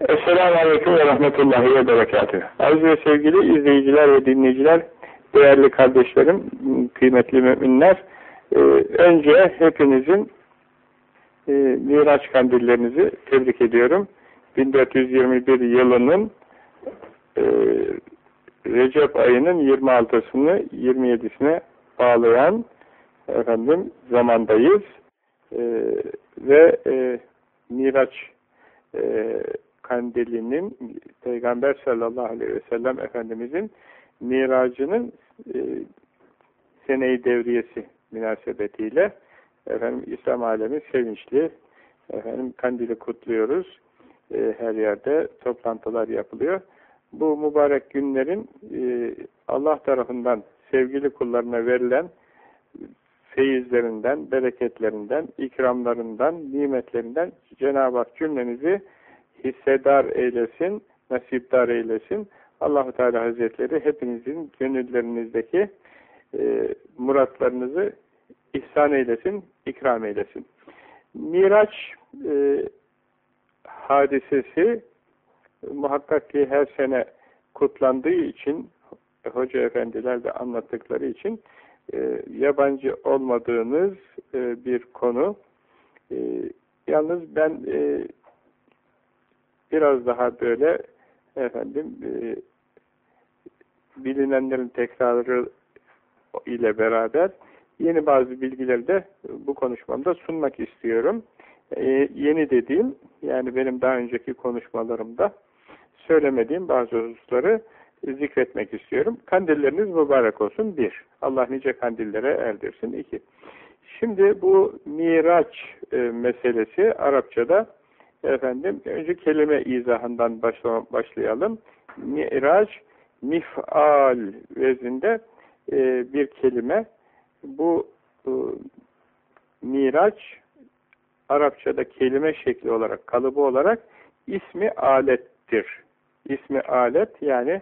Esselamu Aleyküm ve Rahmetullahi ve Berekatühü. Aziz ve sevgili izleyiciler ve dinleyiciler, değerli kardeşlerim, kıymetli müminler, e, önce hepinizin e, Miraç kandillerinizi tebrik ediyorum. 1421 yılının e, Recep ayının 26'sını 27'sine bağlayan efendim zamandayız. Ve Miraç kandilinin Peygamber sallallahu aleyhi ve sellem Efendimizin miracının e, seneyi devriyesi münasebetiyle efendim İslam alemi sevinçli efendim kandili kutluyoruz. E, her yerde toplantılar yapılıyor. Bu mübarek günlerin e, Allah tarafından sevgili kullarına verilen feyizlerinden, bereketlerinden, ikramlarından, nimetlerinden Cenab-ı Hak cümlenizi hissedar eylesin, nasipdar eylesin. Allahu Teala Hazretleri hepinizin gönüllerinizdeki e, muratlarınızı ihsan eylesin, ikram eylesin. Miraç e, hadisesi muhakkak ki her sene kutlandığı için hoca efendiler de anlattıkları için e, yabancı olmadığınız e, bir konu. E, yalnız ben e, biraz daha böyle efendim e, bilinenlerin tekrarı ile beraber yeni bazı bilgileri de bu konuşmamda sunmak istiyorum. E, yeni dediğim yani benim daha önceki konuşmalarımda söylemediğim bazı hususları zikretmek istiyorum. Kandilleriniz mübarek olsun. Bir. Allah nice kandillere erdirsin. İki. Şimdi bu miraç e, meselesi Arapçada efendim önce kelime izahından başla, başlayalım. Miraç mif'al vezinde e, bir kelime. Bu e, miraç Arapçada kelime şekli olarak, kalıbı olarak ismi alettir. İsmi alet yani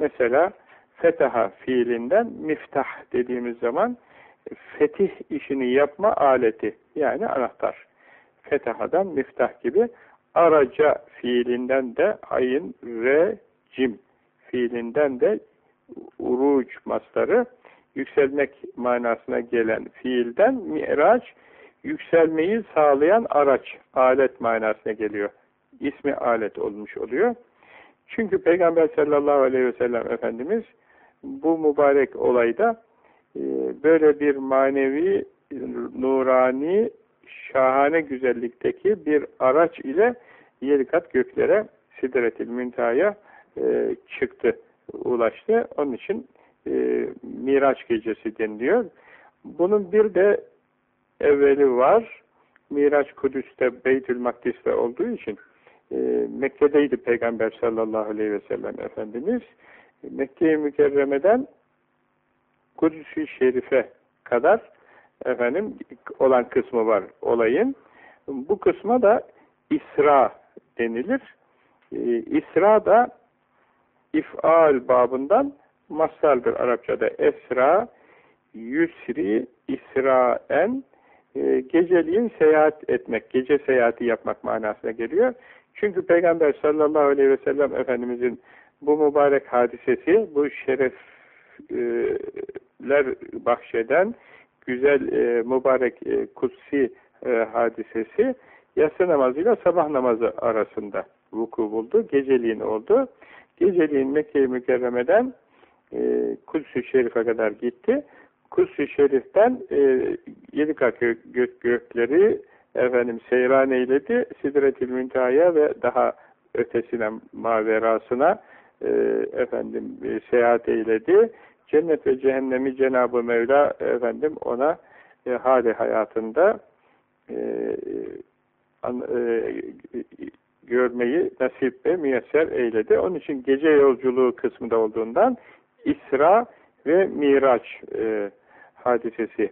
Mesela fetaha fiilinden miftah dediğimiz zaman fetih işini yapma aleti yani anahtar. Fetahadan miftah gibi araca fiilinden de ayın re cim fiilinden de uruç mastarı yükselmek manasına gelen fiilden miraç yükselmeyi sağlayan araç, alet manasına geliyor. İsmi alet olmuş oluyor. Çünkü Peygamber sallallahu aleyhi ve sellem Efendimiz bu mübarek olayda e, böyle bir manevi, nurani, şahane güzellikteki bir araç ile yedi kat göklere Sidretil Müntaha'ya e, çıktı, ulaştı. Onun için e, Miraç gecesi deniliyor. Bunun bir de evveli var. Miraç Kudüs'te Beytül Makdis'te olduğu için e, Mekke'deydi Peygamber sallallahu aleyhi ve sellem Efendimiz. Mekke-i Mükerreme'den Kudüs-i Şerif'e kadar efendim olan kısmı var olayın. Bu kısma da İsra denilir. Ee, İsra da if'al babından mastardır Arapçada. Esra, yusri, israen e, geceliğin seyahat etmek, gece seyahati yapmak manasına geliyor. Çünkü Peygamber sallallahu aleyhi ve sellem Efendimizin bu mübarek hadisesi, bu şerefler bahşeden güzel, e, mübarek, e, kutsi e, hadisesi yatsı namazıyla sabah namazı arasında vuku buldu. Geceliğin oldu. Geceliğin Mekke-i Mükerreme'den e, Kuds-ü Şerif'e kadar gitti. Kuds-ı Şerif'ten e, yedi kat gök, gökleri efendim seyran eyledi Sidretül Münteha'ya ve daha ötesine maverasına e, efendim e, seyahat eyledi. Cennet ve cehennemi Cenab-ı Mevla efendim ona e, hali hayatında e, e, görmeyi nasip ve müyesser eyledi. Onun için gece yolculuğu kısmında olduğundan İsra ve Miraç e, hadisesi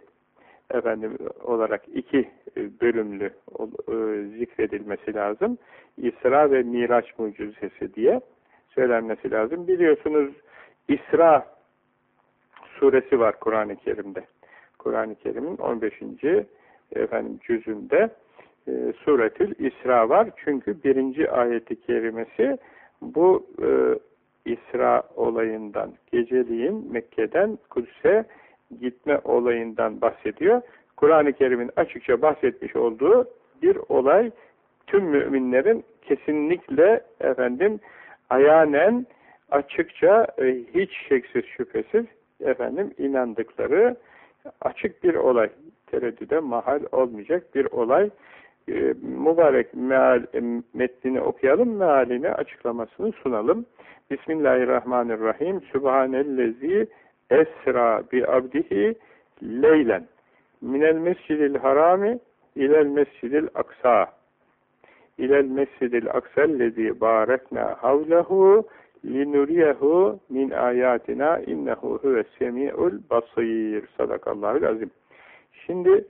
efendim olarak iki e, bölümlü e, zikredilmesi lazım. İsra ve Miraç mucizesi diye söylenmesi lazım. Biliyorsunuz İsra suresi var Kur'an-ı Kerim'de. Kur'an-ı Kerim'in 15. efendim cüzünde e, Suretül İsra var. Çünkü birinci ayeti kerimesi bu e, İsra olayından, geceliğin Mekke'den Kudüs'e gitme olayından bahsediyor. Kur'an-ı Kerim'in açıkça bahsetmiş olduğu bir olay tüm müminlerin kesinlikle efendim ayanen açıkça e, hiç şeksiz şüphesiz efendim inandıkları açık bir olay. Tereddüde mahal olmayacak bir olay. E, mübarek meal, e, metnini okuyalım, mealini açıklamasını sunalım. Bismillahirrahmanirrahim. Sübhanellezi esra bi abdihi leylen minel mescidil harami ilel mescidil aksa ilel mescidil aksellezi barekna havlehu linuriyehu min ayatina innehu huves semi'ul basir sadakallahul azim. Şimdi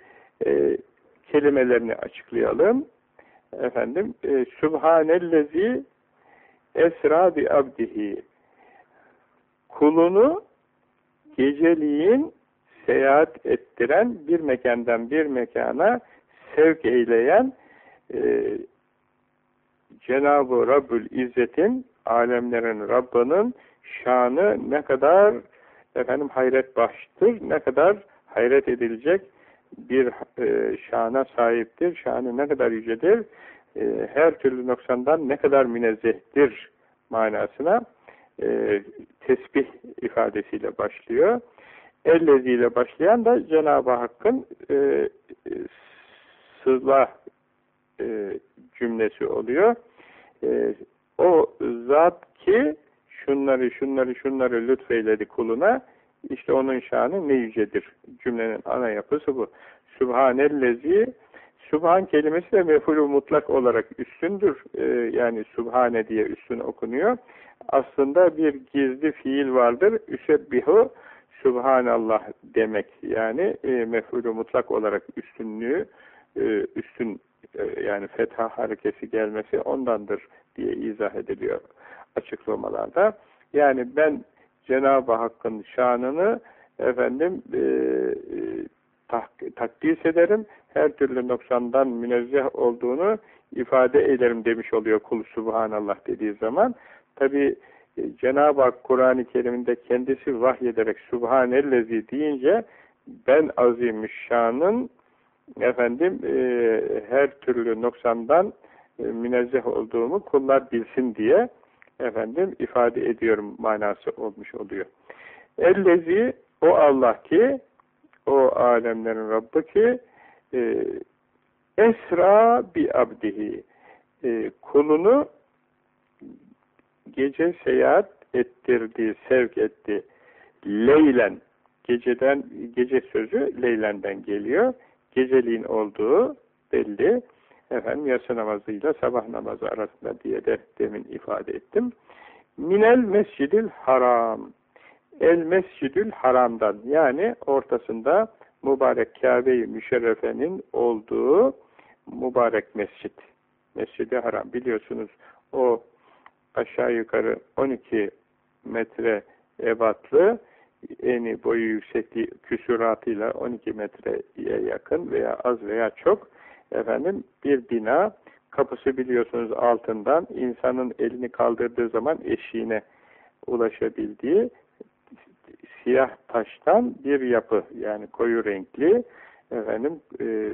e, kelimelerini açıklayalım. Efendim e, Sübhanellezi esra bi abdihi. Kulunu geceliğin seyahat ettiren bir mekandan bir mekana sevk eyleyen e, Cenab-ı Rabbül İzzet'in alemlerin Rabbinin şanı ne kadar efendim hayret baştır, ne kadar hayret edilecek bir e, şana sahiptir, şanı ne kadar yücedir, e, her türlü noksandan ne kadar münezzehtir manasına e, tesbih ifadesiyle başlıyor. Ellezi ile başlayan da Cenab-ı Hakk'ın e, e, sıla e, cümlesi oluyor. E, o zat ki şunları şunları şunları lütfeyledi kuluna işte onun şanı ne yücedir. Cümlenin ana yapısı bu. Sübhanellezi Subhan kelimesi de mefulü mutlak olarak üstündür. Ee, yani Subhane diye üstün okunuyor. Aslında bir gizli fiil vardır. Üsebbihu Subhanallah demek. Yani e, mefulü mutlak olarak üstünlüğü e, üstün e, yani fetha harekesi gelmesi ondandır diye izah ediliyor açıklamalarda. Yani ben Cenab-ı Hakk'ın şanını efendim e, e, takdis ederim. Her türlü noksandan münezzeh olduğunu ifade ederim demiş oluyor kul subhanallah dediği zaman. Tabi e, Cenab-ı Hak Kur'an-ı Kerim'de kendisi vahyederek subhanellezi deyince ben azimüşşanın efendim e, her türlü noksandan münezzeh olduğumu kullar bilsin diye efendim ifade ediyorum manası olmuş oluyor. Ellezi o Allah ki o alemlerin Rabbi ki e, esra bi abdihi e, kulunu gece seyahat ettirdi, sevk etti. Leylen geceden gece sözü leylenden geliyor. Geceliğin olduğu belli efendim yatsı namazıyla sabah namazı arasında diye de demin ifade ettim. Minel mescidil haram. El mescidül haramdan yani ortasında mübarek Kabe-i Müşerrefe'nin olduğu mübarek mescit. Mescidi haram. Biliyorsunuz o aşağı yukarı 12 metre ebatlı eni boyu yüksekliği küsuratıyla 12 metreye yakın veya az veya çok efendim bir bina kapısı biliyorsunuz altından insanın elini kaldırdığı zaman eşiğine ulaşabildiği siyah taştan bir yapı yani koyu renkli efendim e,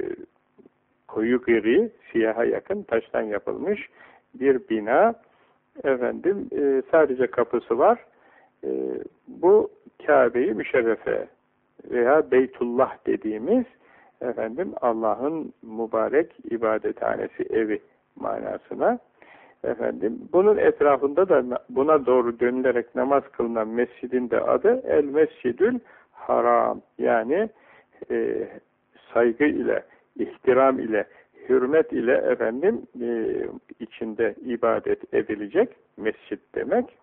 koyu gri siyaha yakın taştan yapılmış bir bina. Efendim e, sadece kapısı var. E, bu Kabe-i Müşerrefe veya Beytullah dediğimiz efendim Allah'ın mübarek ibadethanesi evi manasına. Efendim bunun etrafında da buna doğru dönülerek namaz kılınan mescidin de adı El Mescidül Haram. Yani e, saygı ile ihtiram ile hürmet ile efendim e, içinde ibadet edilecek mescit demek.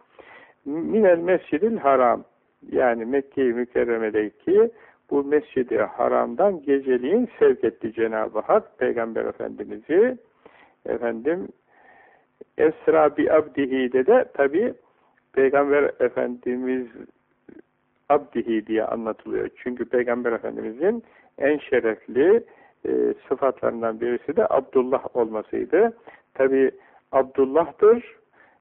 Minel Mescidil Haram. Yani Mekke-i Mükerreme'deki bu mescidi haramdan geceliğin sevk etti Cenab-ı Hak Peygamber Efendimiz'i efendim Esra bi abdihi de tabi Peygamber Efendimiz abdihi diye anlatılıyor. Çünkü Peygamber Efendimiz'in en şerefli e, sıfatlarından birisi de Abdullah olmasıydı. Tabi Abdullah'tır,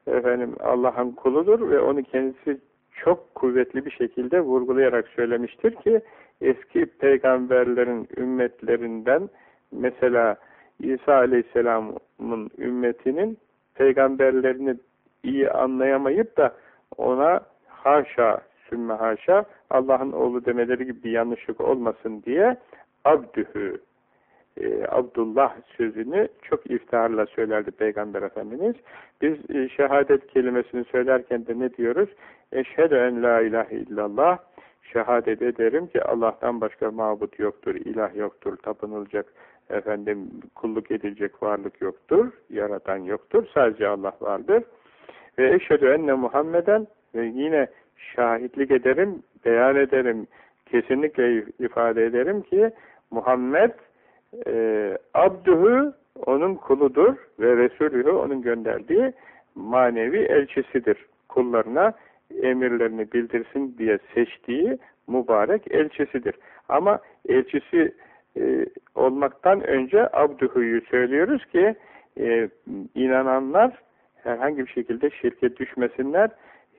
efendim Allah'ın kuludur ve onu kendisi çok kuvvetli bir şekilde vurgulayarak söylemiştir ki eski peygamberlerin ümmetlerinden mesela İsa Aleyhisselam'ın ümmetinin peygamberlerini iyi anlayamayıp da ona haşa, sümme haşa Allah'ın oğlu demeleri gibi bir yanlışlık olmasın diye abdühü e, Abdullah sözünü çok iftiharla söylerdi Peygamber Efendimiz. Biz e, şehadet kelimesini söylerken de ne diyoruz? Eşhedü en la ilahe illallah şehadet ederim ki Allah'tan başka mabut yoktur, ilah yoktur, tapınılacak efendim kulluk edilecek varlık yoktur, yaratan yoktur, sadece Allah vardır. Ve eşhedü enne Muhammeden ve yine şahitlik ederim, beyan ederim, kesinlikle ifade ederim ki Muhammed e, abdühü onun kuludur ve Resulühü onun gönderdiği manevi elçisidir. Kullarına emirlerini bildirsin diye seçtiği mübarek elçisidir. Ama elçisi e, olmaktan önce abdühüyü söylüyoruz ki e, inananlar herhangi bir şekilde şirket düşmesinler,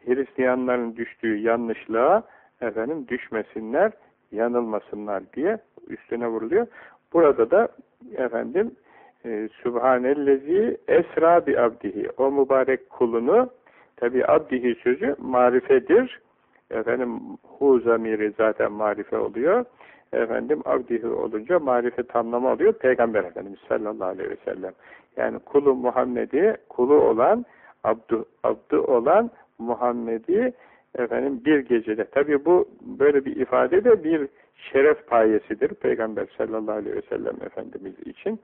Hristiyanların düştüğü yanlışlığa efendim düşmesinler, yanılmasınlar diye üstüne vuruluyor. Burada da efendim e, Sübhanellezi esra bi abdihi o mübarek kulunu tabi abdihi sözü marifedir. Efendim hu zamiri zaten marife oluyor. Efendim abdihi olunca marife tamlama oluyor. Peygamber Efendimiz sallallahu aleyhi ve sellem. Yani kulu Muhammed'i kulu olan abdu, abdu olan Muhammed'i efendim bir gecede. Tabi bu böyle bir ifade de bir şeref payesidir Peygamber sallallahu aleyhi ve sellem Efendimiz için.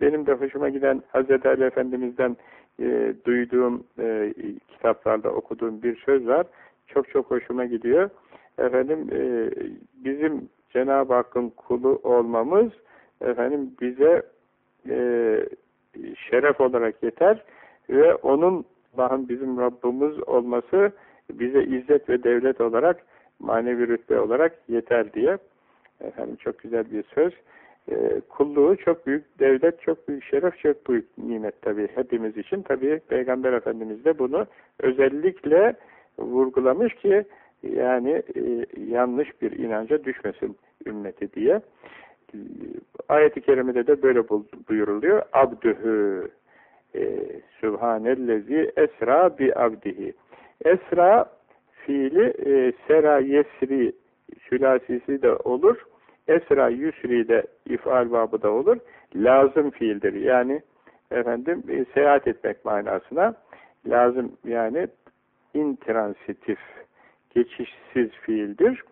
Benim de hoşuma giden Hazreti Ali Efendimiz'den e, duyduğum e, kitaplarda okuduğum bir söz var. Çok çok hoşuma gidiyor. Efendim e, bizim Cenab-ı Hakk'ın kulu olmamız efendim bize e, şeref olarak yeter ve onun Allah'ın bizim Rabbimiz olması bize izzet ve devlet olarak manevi rütbe olarak yeter diye efendim çok güzel bir söz e, kulluğu çok büyük devlet çok büyük şeref çok büyük nimet tabi hepimiz için tabi Peygamber Efendimiz de bunu özellikle vurgulamış ki yani e, yanlış bir inanca düşmesin ümmeti diye ayet-i kerimede de böyle buyuruluyor abdühü e, Sübhanellezi esra bi abdihi. Esra fiili e, sera yesri sülasisi de olur. Esra yusri de ifal babı da olur. Lazım fiildir. Yani efendim e, seyahat etmek manasına lazım yani intransitif geçişsiz fiildir.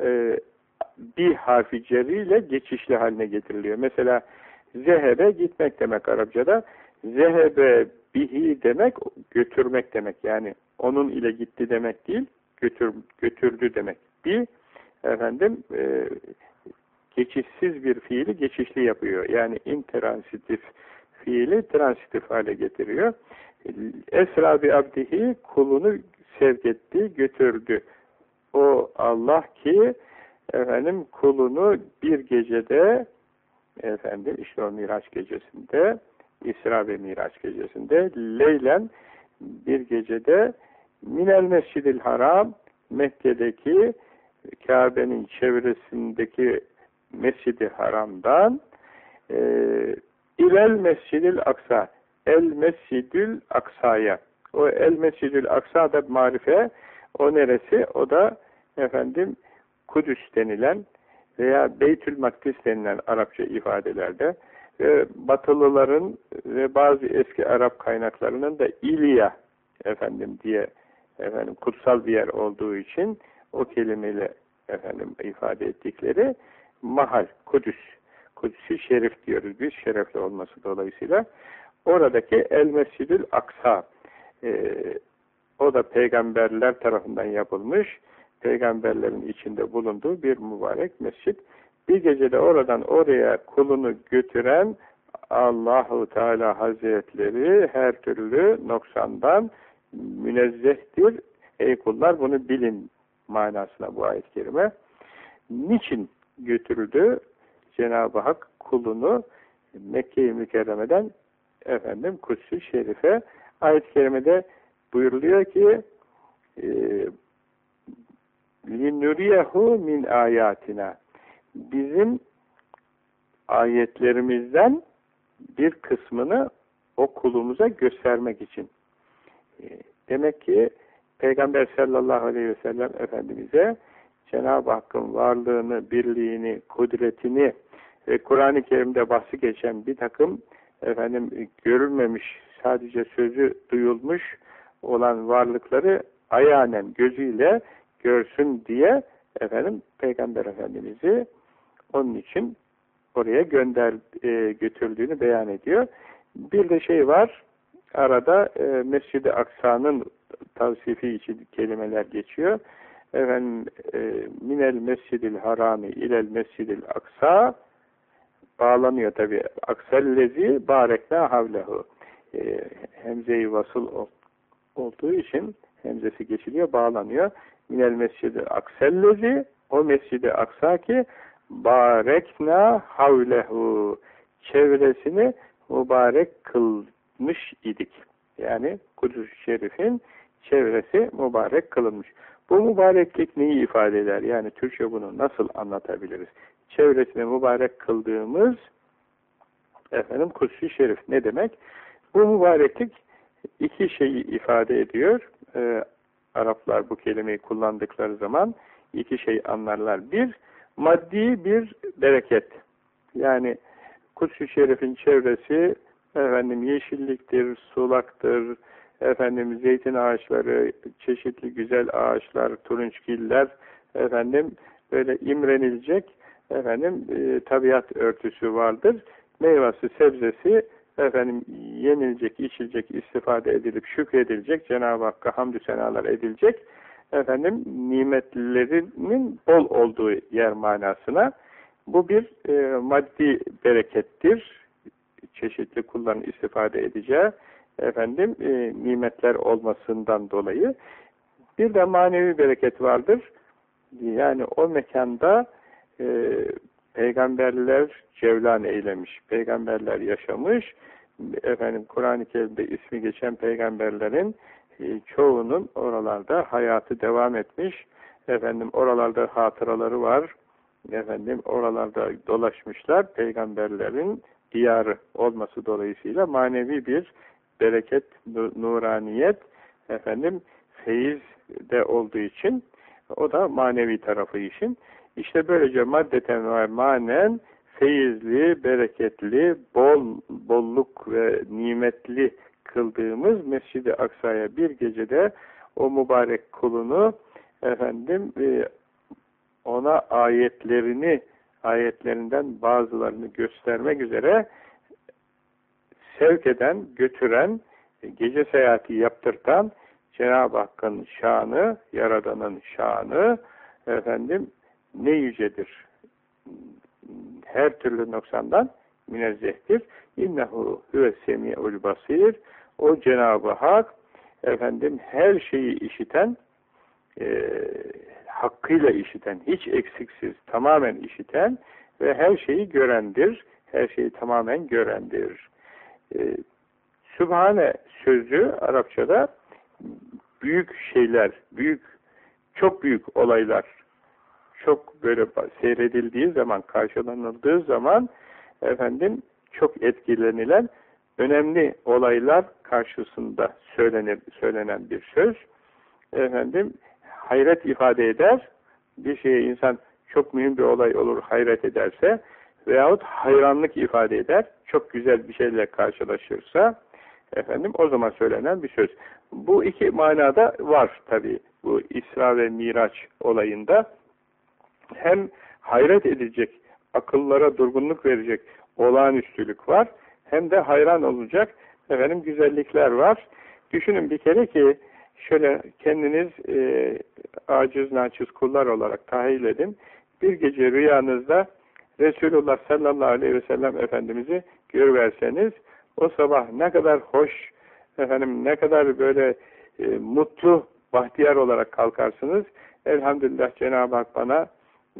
E, bir harfi ceriyle geçişli haline getiriliyor. Mesela zehebe gitmek demek Arapçada. Zehebe bihi demek götürmek demek. Yani onun ile gitti demek değil, götür, götürdü demek. Bir efendim e, geçişsiz bir fiili geçişli yapıyor. Yani intransitif fiili transitif hale getiriyor. Esra bi abdihi kulunu sevk etti, götürdü. O Allah ki efendim kulunu bir gecede efendim işte o Miraç gecesinde İsra ve Miraç gecesinde Leylen bir gecede Minel Mescidil Haram Mekke'deki Kabe'nin çevresindeki Mescidi Haram'dan e, İlel Mescidil Aksa El Mescidül Aksa'ya o El Mescidül Aksa da marife o neresi? O da efendim Kudüs denilen veya Beytül Makdis denilen Arapça ifadelerde ve Batılıların ve bazı eski Arap kaynaklarının da İlya efendim diye efendim kutsal bir yer olduğu için o kelimeyle efendim ifade ettikleri mahal, Kudüs. Kudüs-i Şerif diyoruz biz, şerefli olması dolayısıyla. Oradaki El Mescidül Aksa e, o da peygamberler tarafından yapılmış, peygamberlerin içinde bulunduğu bir mübarek mescit. Bir gecede oradan oraya kulunu götüren Allahu Teala Hazretleri her türlü noksandan münezzehtir. Ey kullar bunu bilin manasına bu ayet-i kerime. Niçin götürüldü? Cenab-ı Hak kulunu Mekke-i Mükerreme'den efendim Kudüs-ü Şerif'e ayet-i kerimede buyuruluyor ki لِنُرِيَهُ min ayatina bizim ayetlerimizden bir kısmını o kulumuza göstermek için. Demek ki Peygamber sallallahu aleyhi ve sellem Efendimiz'e Cenab-ı Hakk'ın varlığını, birliğini, kudretini ve Kur'an-ı Kerim'de bahsi geçen bir takım efendim görülmemiş, sadece sözü duyulmuş olan varlıkları ayanen gözüyle görsün diye efendim Peygamber Efendimiz'i onun için oraya gönder e, götürdüğünü beyan ediyor. Bir de şey var arada e, Mescid-i Aksa'nın tavsifi için kelimeler geçiyor. Efendim e, minel mescidil harami ilel mescidil aksa bağlanıyor tabi. Aksellezi barekna havlehu. E, hemze-i vasıl olduğu için hemzesi geçiliyor, bağlanıyor. Minel mescidi aksellezi o mescidi aksa ki barekna havlehu çevresini mübarek kılmış idik. Yani Kudüs-ü Şerif'in çevresi mübarek kılınmış. Bu mübareklik neyi ifade eder? Yani Türkçe bunu nasıl anlatabiliriz? Çevresini mübarek kıldığımız efendim Kudüs-ü Şerif ne demek? Bu mübareklik iki şeyi ifade ediyor. Ee, Araplar bu kelimeyi kullandıkları zaman iki şey anlarlar. Bir, maddi bir bereket. Yani Kudüs-ü Şerif'in çevresi efendim yeşilliktir, sulaktır, efendim zeytin ağaçları, çeşitli güzel ağaçlar, turunçgiller, efendim böyle imrenilecek efendim e, tabiat örtüsü vardır. Meyvesi, sebzesi efendim yenilecek, içilecek, istifade edilip şükredilecek, Cenab-ı Hakk'a hamdü senalar edilecek efendim nimetlerinin bol olduğu yer manasına bu bir e, maddi berekettir. Çeşitli kulların istifade edeceği efendim e, nimetler olmasından dolayı bir de manevi bereket vardır. Yani o mekanda e, peygamberler cevlan eylemiş, peygamberler yaşamış, efendim Kur'an-ı Kerim'de ismi geçen peygamberlerin e, çoğunun oralarda hayatı devam etmiş, efendim oralarda hatıraları var, efendim oralarda dolaşmışlar, peygamberlerin diyarı olması dolayısıyla manevi bir bereket, nuraniyet, efendim feyiz de olduğu için o da manevi tarafı için. İşte böylece maddeten ve manen feyizli, bereketli, bol, bolluk ve nimetli kıldığımız Mescid-i Aksa'ya bir gecede o mübarek kulunu efendim e, ona ayetlerini ayetlerinden bazılarını göstermek üzere sevk eden, götüren, gece seyahati yaptırtan Cenab-ı Hakk'ın şanı, Yaradan'ın şanı efendim ne yücedir. Her türlü noksandan münezzehtir. İnnehu huve semi'ul basir. O Cenab-ı Hak efendim her şeyi işiten e, hakkıyla işiten, hiç eksiksiz, tamamen işiten ve her şeyi görendir. Her şeyi tamamen görendir. E, Sübhane sözü Arapçada büyük şeyler, büyük, çok büyük olaylar, çok böyle seyredildiği zaman, karşılanıldığı zaman efendim çok etkilenilen önemli olaylar karşısında söylenir, söylenen bir söz. Efendim hayret ifade eder. Bir şeye insan çok mühim bir olay olur hayret ederse veyahut hayranlık ifade eder. Çok güzel bir şeyle karşılaşırsa efendim o zaman söylenen bir söz. Bu iki manada var tabi bu İsra ve Miraç olayında. Hem hayret edecek, akıllara durgunluk verecek olağanüstülük var. Hem de hayran olacak efendim güzellikler var. Düşünün bir kere ki şöyle kendiniz e, aciz naçiz kullar olarak tahayyül edin. Bir gece rüyanızda Resulullah sallallahu aleyhi ve sellem Efendimiz'i görüverseniz o sabah ne kadar hoş efendim ne kadar böyle e, mutlu bahtiyar olarak kalkarsınız. Elhamdülillah Cenab-ı Hak bana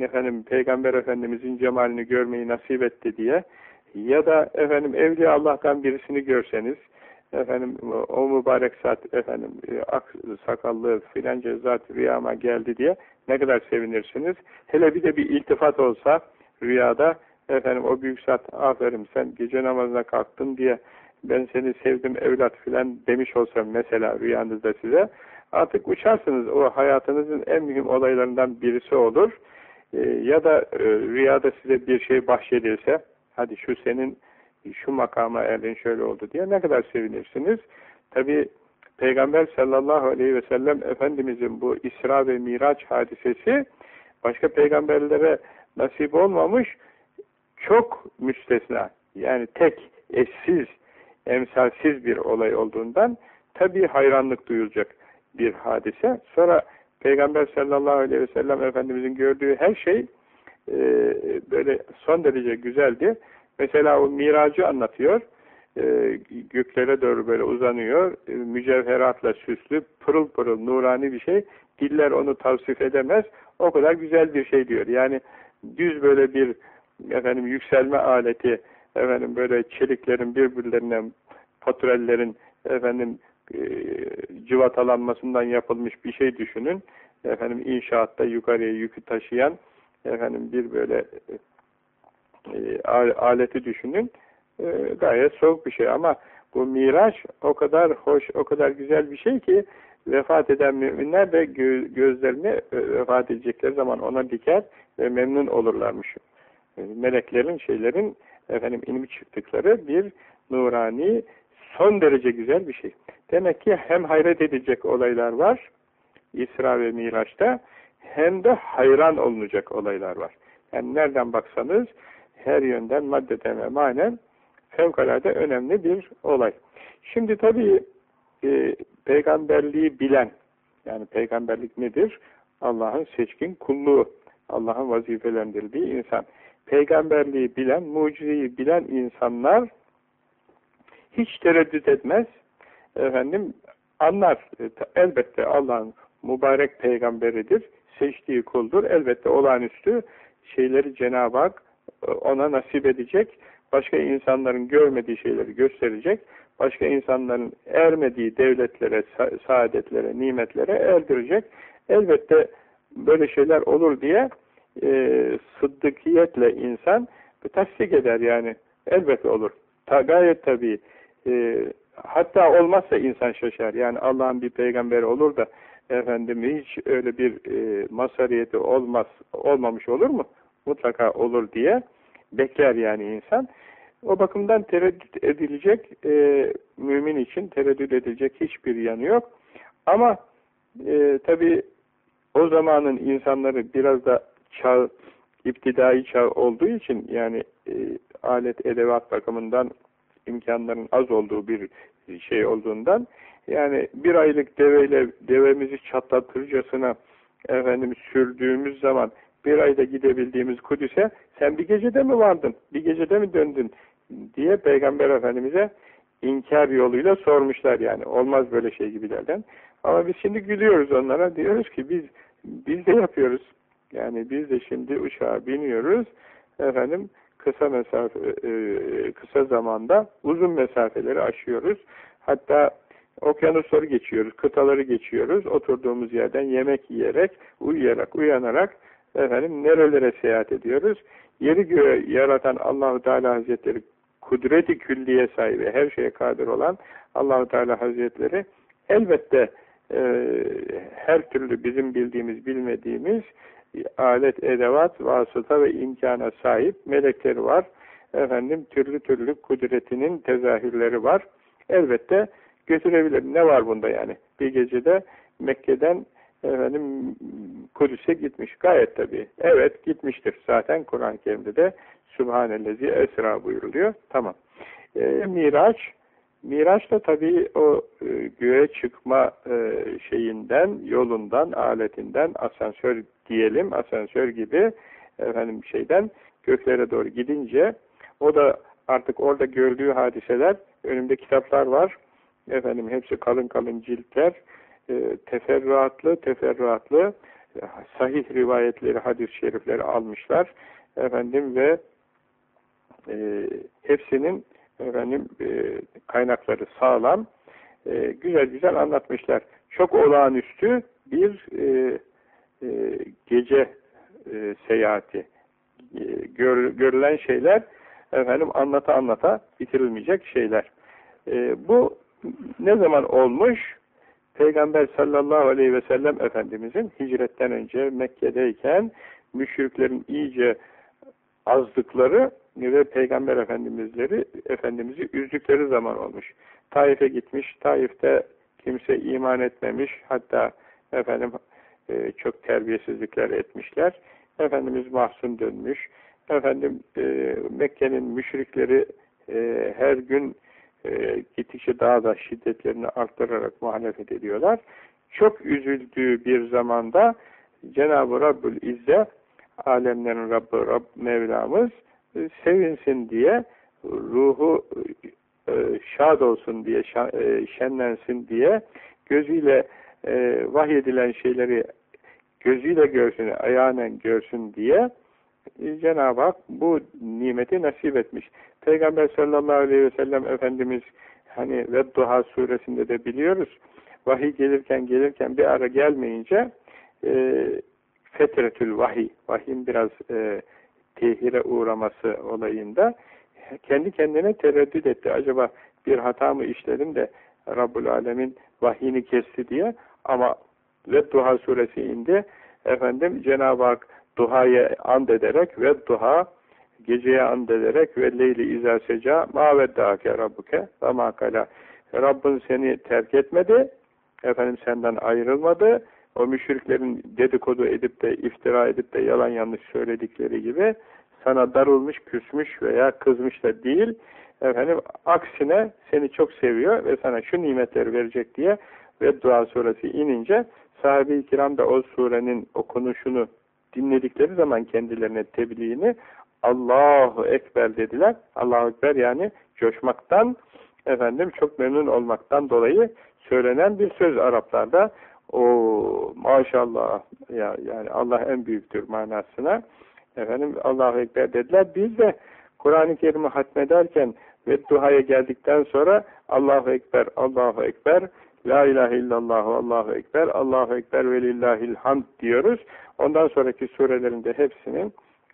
efendim Peygamber Efendimizin cemalini görmeyi nasip etti diye Ya da efendim Evliya Allah'tan birisini görseniz, efendim o mübarek zat efendim e, ak sakallı filanca zat rüyama geldi diye ne kadar sevinirsiniz. Hele bir de bir iltifat olsa rüyada efendim o büyük zat aferin sen gece namazına kalktın diye ben seni sevdim evlat filan demiş olsam mesela rüyanızda size artık uçarsınız. O hayatınızın en mühim olaylarından birisi olur. E, ya da e, rüyada size bir şey bahşedilse hadi şu senin şu makama erdin şöyle oldu diye ne kadar sevinirsiniz. Tabi Peygamber sallallahu aleyhi ve sellem Efendimizin bu İsra ve Miraç hadisesi başka peygamberlere nasip olmamış çok müstesna. Yani tek, eşsiz, emsalsiz bir olay olduğundan tabi hayranlık duyulacak bir hadise. Sonra Peygamber sallallahu aleyhi ve sellem Efendimizin gördüğü her şey e, böyle son derece güzeldi. Mesela o miracı anlatıyor. E, göklere doğru böyle uzanıyor. E, mücevheratla süslü, pırıl pırıl, nurani bir şey. Diller onu tavsif edemez. O kadar güzel bir şey diyor. Yani düz böyle bir efendim yükselme aleti, efendim böyle çeliklerin birbirlerine patrellerin efendim e, cıvatalanmasından yapılmış bir şey düşünün. Efendim inşaatta yukarıya yükü taşıyan efendim bir böyle e, aleti düşünün. E, gayet soğuk bir şey ama bu miraç o kadar hoş, o kadar güzel bir şey ki vefat eden müminler de gö gözlerini e, vefat edecekleri zaman ona diker ve memnun olurlarmış. E, meleklerin, şeylerin efendim inip çıktıkları bir nurani, son derece güzel bir şey. Demek ki hem hayret edecek olaylar var İsra ve Miraç'ta hem de hayran olunacak olaylar var. Yani nereden baksanız her yönden maddeden ve manen fevkalade önemli bir olay. Şimdi tabii e, peygamberliği bilen, yani peygamberlik nedir? Allah'ın seçkin kulluğu, Allah'ın vazifelendirdiği insan. Peygamberliği bilen, mucizeyi bilen insanlar hiç tereddüt etmez. Efendim anlar. E, elbette Allah'ın mübarek peygamberidir. Seçtiği kuldur. Elbette olağanüstü şeyleri Cenab-ı Hak e, ona nasip edecek. Başka insanların görmediği şeyleri gösterecek. Başka insanların ermediği devletlere, sa saadetlere, nimetlere erdirecek. Elbette böyle şeyler olur diye e, sıddıkiyetle insan tasdik eder yani. Elbette olur. Ta, gayet tabii. E, hatta olmazsa insan şaşar. Yani Allah'ın bir peygamberi olur da efendim hiç öyle bir e, masariyeti olmaz olmamış olur mu? Mutlaka olur diye bekler yani insan. O bakımdan tereddüt edilecek e, mümin için tereddüt edilecek hiçbir yanı yok. Ama e, tabi o zamanın insanları biraz da çağ, iptidai çağ olduğu için yani e, alet edevat bakımından imkanların az olduğu bir şey olduğundan yani bir aylık deveyle devemizi çatlatırcasına efendim sürdüğümüz zaman bir ayda gidebildiğimiz Kudüs'e sen bir gecede mi vardın, bir gecede mi döndün diye Peygamber Efendimiz'e inkar yoluyla sormuşlar yani. Olmaz böyle şey gibilerden. Ama biz şimdi gülüyoruz onlara. Diyoruz ki biz biz de yapıyoruz. Yani biz de şimdi uçağa biniyoruz. Efendim kısa mesafe e, kısa zamanda uzun mesafeleri aşıyoruz. Hatta okyanusları geçiyoruz, kıtaları geçiyoruz. Oturduğumuz yerden yemek yiyerek, uyuyarak, uyanarak efendim nerelere seyahat ediyoruz? Yeri göğe yaratan Allahu Teala Hazretleri kudreti külliye sahibi, her şeye kadir olan Allahu Teala Hazretleri elbette e, her türlü bizim bildiğimiz, bilmediğimiz alet, edevat, vasıta ve imkana sahip melekleri var. Efendim türlü türlü kudretinin tezahürleri var. Elbette götürebilir. Ne var bunda yani? Bir gecede Mekke'den efendim Kudüs'e gitmiş. Gayet tabii. Evet gitmiştir. Zaten Kur'an-ı Kerim'de de Sübhanellezi Esra buyuruluyor. Tamam. E, Miraç Miraç da tabii o e, göğe çıkma e, şeyinden, yolundan, aletinden, asansör diyelim, asansör gibi efendim şeyden göklere doğru gidince o da artık orada gördüğü hadiseler, önümde kitaplar var. Efendim hepsi kalın kalın ciltler, e, teferruatlı teferruatlı sahih rivayetleri, hadis-i şerifleri almışlar. Efendim ve e, hepsinin efendim e, kaynakları sağlam, e, güzel güzel anlatmışlar. Çok olağanüstü bir e, e, gece e, seyahati. E, gör, görülen şeyler efendim anlata anlata bitirilmeyecek şeyler. E, bu ne zaman olmuş? Peygamber sallallahu aleyhi ve sellem Efendimizin hicretten önce Mekke'deyken müşriklerin iyice azdıkları ve Peygamber Efendimizleri Efendimiz'i üzdükleri zaman olmuş. Taif'e gitmiş, Taif'te kimse iman etmemiş, hatta efendim e, çok terbiyesizlikler etmişler. Efendimiz mahzun dönmüş. Efendim e, Mekke'nin müşrikleri e, her gün e, gittikçe daha da şiddetlerini arttırarak muhalefet ediyorlar. Çok üzüldüğü bir zamanda Cenab-ı Rabbül İzze alemlerin Rabbi Rab Mevlamız e, sevinsin diye ruhu e, şad olsun diye e, şenlensin diye gözüyle vahyedilen şeyleri gözüyle görsün, ayağının görsün diye Cenab-ı Hak bu nimeti nasip etmiş. Peygamber sallallahu aleyhi ve sellem Efendimiz hani ve Duha suresinde de biliyoruz vahiy gelirken gelirken bir ara gelmeyince e, fetretül vahiy vahyin biraz e, tehire uğraması olayında kendi kendine tereddüt etti. Acaba bir hata mı işledim de Rabbul Alemin vahyini kesti diye ama ve Duha suresi indi. Efendim Cenab-ı Hak duhaya and ederek ve duha geceye and ederek ve leyli izâ seca ma veddâke rabbuke. Ve ma kala Rabbin seni terk etmedi efendim senden ayrılmadı. O müşriklerin dedikodu edip de iftira edip de yalan yanlış söyledikleri gibi sana darılmış, küsmüş veya kızmış da değil. Efendim aksine seni çok seviyor ve sana şu nimetleri verecek diye ve dua suresi inince sahabe-i kiram da o surenin okunuşunu dinledikleri zaman kendilerine tebliğini Allahu Ekber dediler. Allahu Ekber yani coşmaktan efendim çok memnun olmaktan dolayı söylenen bir söz Araplarda. O maşallah ya yani Allah en büyüktür manasına. Efendim Allahu Ekber dediler. Biz de Kur'an-ı Kerim'i hatmederken ve duhaya geldikten sonra Allahu Ekber, Allahu Ekber, La ilahe illallah, Allahu Ekber, Allahu Ekber ve lillahil hamd diyoruz. Ondan sonraki surelerinde hepsinin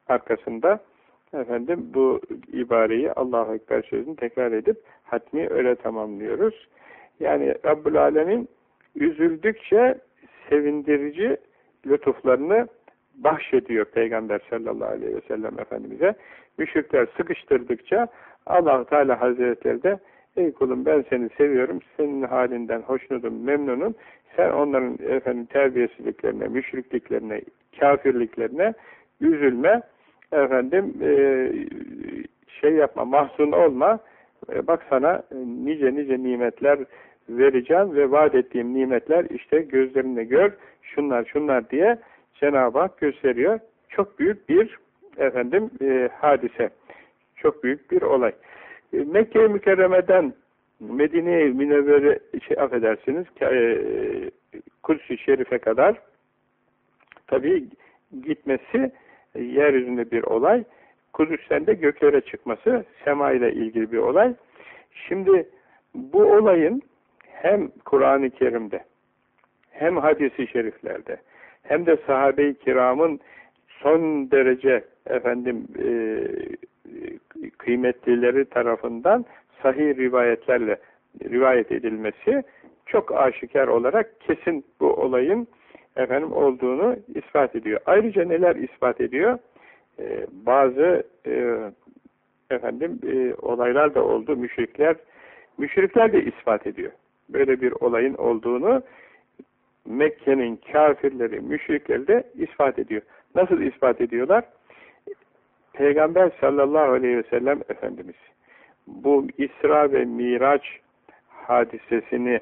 arkasında efendim bu ibareyi Allahu Ekber sözünü tekrar edip hatmi öyle tamamlıyoruz. Yani Rabbül Alemin üzüldükçe sevindirici lütuflarını bahşediyor Peygamber sallallahu aleyhi ve sellem Efendimiz'e. Müşrikler sıkıştırdıkça allah Teala Hazretleri de ey kulum ben seni seviyorum, senin halinden hoşnutum, memnunum. Sen onların efendim terbiyesizliklerine, müşrikliklerine, kafirliklerine üzülme. Efendim e, şey yapma, mahzun olma. E, bak sana nice nice nimetler vereceğim ve vaat ettiğim nimetler işte gözlerinde gör, şunlar şunlar diye Cenab-ı Hak gösteriyor. Çok büyük bir efendim e, hadise. Çok büyük bir olay. E, Mekke-i Mükerreme'den Medine-i Münevvere şey affedersiniz e, Kudüs-i Şerif'e kadar tabi gitmesi e, yeryüzünde bir olay. Kudüs'ten de göklere çıkması sema ile ilgili bir olay. Şimdi bu olayın hem Kur'an-ı Kerim'de hem hadisi şeriflerde hem de sahabe-i kiramın son derece efendim e, kıymetlileri tarafından sahih rivayetlerle rivayet edilmesi çok aşikar olarak kesin bu olayın efendim olduğunu ispat ediyor. Ayrıca neler ispat ediyor? Ee, bazı e, efendim e, olaylar da oldu. Müşrikler müşrikler de ispat ediyor. Böyle bir olayın olduğunu Mekke'nin kafirleri, müşrikleri de ispat ediyor. Nasıl ispat ediyorlar? Peygamber sallallahu aleyhi ve sellem Efendimiz bu İsra ve Miraç hadisesini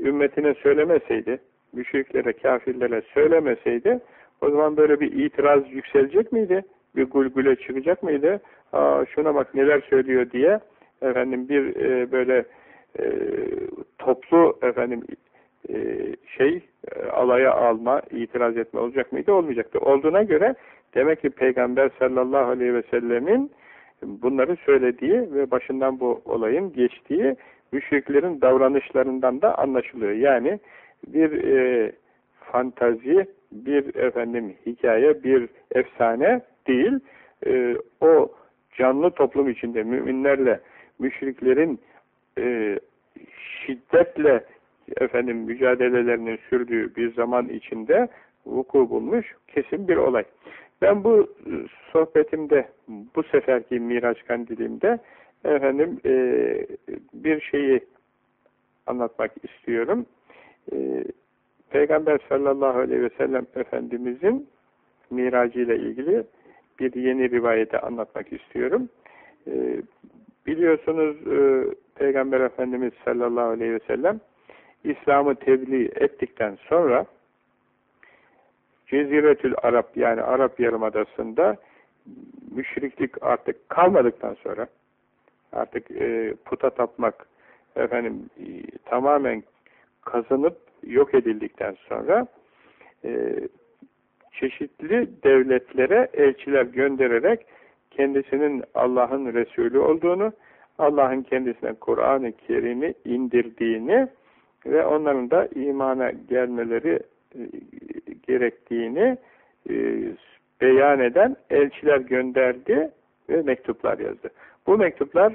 ümmetine söylemeseydi, müşriklere, kafirlere söylemeseydi, o zaman böyle bir itiraz yükselecek miydi? Bir gulgule çıkacak mıydı? Aa, şuna bak neler söylüyor diye efendim bir e, böyle e, toplu efendim e, şey e, alaya alma, itiraz etme olacak mıydı? Olmayacaktı. Olduğuna göre demek ki Peygamber sallallahu aleyhi ve sellemin bunları söylediği ve başından bu olayın geçtiği müşriklerin davranışlarından da anlaşılıyor. Yani bir e, fantazi, bir efendim hikaye, bir efsane değil. E, o canlı toplum içinde müminlerle müşriklerin e, şiddetle efendim mücadelelerinin sürdüğü bir zaman içinde vuku bulmuş kesin bir olay. Ben bu sohbetimde, bu seferki Miraç Kandili'mde efendim e, bir şeyi anlatmak istiyorum. E, Peygamber sallallahu aleyhi ve sellem Efendimizin miracı ile ilgili bir yeni rivayeti anlatmak istiyorum. E, biliyorsunuz e, Peygamber Efendimiz sallallahu aleyhi ve sellem İslam'ı tebliğ ettikten sonra Ceziretül Arap yani Arap Yarımadası'nda müşriklik artık kalmadıktan sonra artık e, puta tapmak efendim e, tamamen kazanıp yok edildikten sonra e, çeşitli devletlere elçiler göndererek kendisinin Allah'ın Resulü olduğunu, Allah'ın kendisine Kur'an-ı Kerim'i indirdiğini ve onların da imana gelmeleri gerektiğini e, beyan eden elçiler gönderdi ve mektuplar yazdı. Bu mektuplar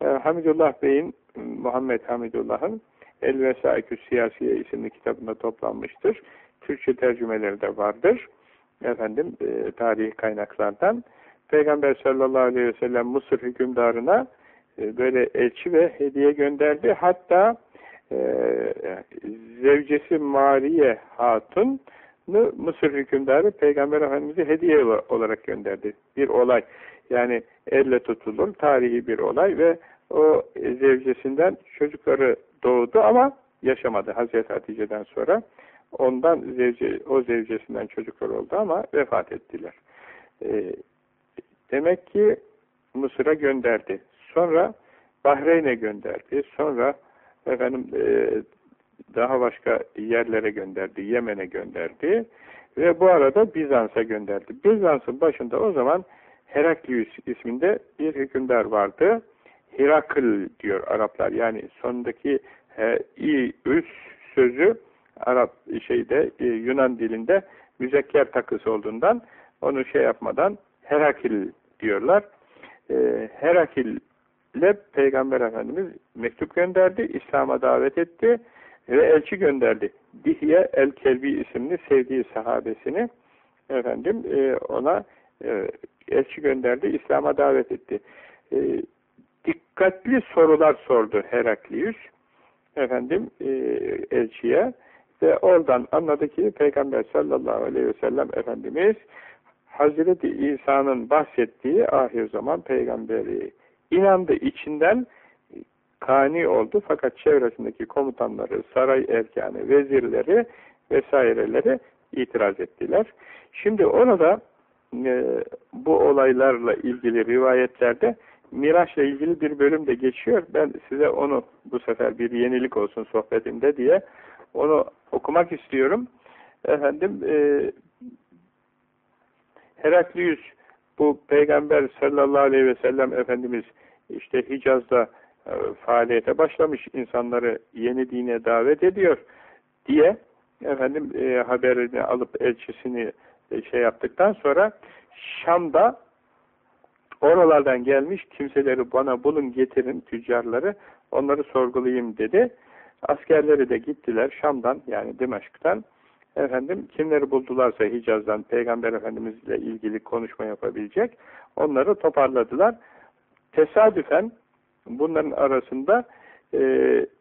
e, Hamidullah Bey'in, Muhammed Hamidullah'ın El Vesaikü Siyasiye isimli kitabında toplanmıştır. Türkçe tercümeleri de vardır. Efendim, e, tarihi kaynaklardan. Peygamber sallallahu aleyhi ve sellem Mısır hükümdarına e, böyle elçi ve hediye gönderdi. Hatta e, zevcesi Mariye Hatun Mısır hükümdarı Peygamber Efendimiz'e hediye olarak gönderdi. Bir olay. Yani elle tutulur, tarihi bir olay ve o zevcesinden çocukları doğdu ama yaşamadı Hazreti Hatice'den sonra. Ondan zevce, o zevcesinden çocuklar oldu ama vefat ettiler. E, demek ki Mısır'a gönderdi. Sonra Bahreyn'e gönderdi. Sonra efendim e, daha başka yerlere gönderdi. Yemen'e gönderdi. Ve bu arada Bizans'a gönderdi. Bizans'ın başında o zaman Heraklius isminde bir hükümdar vardı. Hirakl diyor Araplar. Yani sondaki e, i, üs sözü Arap şeyde e, Yunan dilinde müzekker takısı olduğundan onu şey yapmadan Herakil diyorlar. E, Herakil ile Peygamber Efendimiz mektup gönderdi, İslam'a davet etti ve elçi gönderdi. Dihye el-Kelbi isimli sevdiği sahabesini efendim e, ona e, elçi gönderdi, İslam'a davet etti. E, dikkatli sorular sordu Heraklius efendim e, elçiye ve oradan anladı ki Peygamber sallallahu aleyhi ve sellem Efendimiz Hazreti İsa'nın bahsettiği ahir zaman peygamberi inandı içinden kani oldu fakat çevresindeki komutanları, saray erkanı, vezirleri vesaireleri itiraz ettiler. Şimdi orada e, bu olaylarla ilgili rivayetlerde Miraç'la ilgili bir bölüm de geçiyor. Ben size onu bu sefer bir yenilik olsun sohbetimde diye onu okumak istiyorum. Efendim e, Heraklius bu Peygamber sallallahu aleyhi ve sellem Efendimiz işte Hicaz'da e, faaliyete başlamış insanları yeni dine davet ediyor diye efendim e, haberini alıp elçisini e, şey yaptıktan sonra Şam'da oralardan gelmiş kimseleri bana bulun getirin tüccarları onları sorgulayayım dedi. Askerleri de gittiler Şam'dan yani Dimaşk'tan efendim kimleri buldularsa Hicaz'dan Peygamber Efendimizle ilgili konuşma yapabilecek onları toparladılar. Tesadüfen bunların arasında e,